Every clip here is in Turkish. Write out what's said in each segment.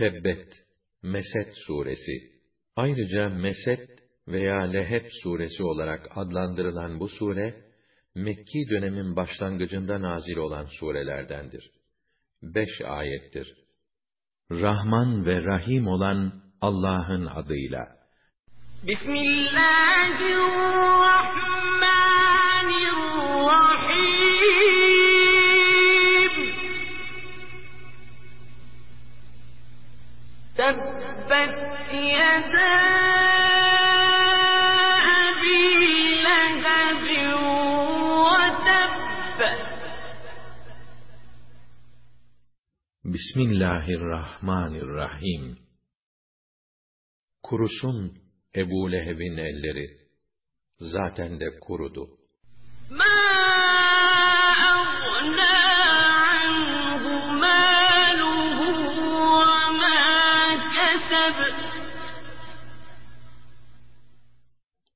Tebbet, Mesed suresi. Ayrıca Mesed veya Leheb suresi olarak adlandırılan bu sure, Mekki dönemin başlangıcında nazil olan surelerdendir. Beş ayettir. Rahman ve Rahim olan Allah'ın adıyla. Bismillahirrahmanirrahim. Tebbet yedâ Bismillahirrahmanirrahim. Kurusun Ebu Leheb'in elleri. Zaten de kurudu.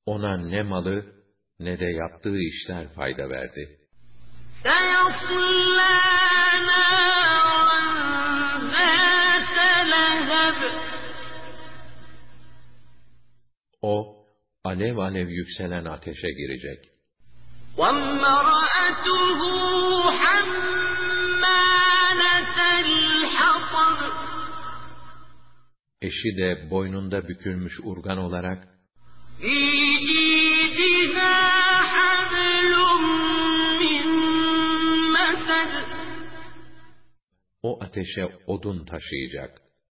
Ona ne malı ne de yaptığı işler fayda verdi. O, alev alev yükselen ateşe girecek. Eşi de boynunda bükülmüş urgan olarak o ateşe odun taşıyacak.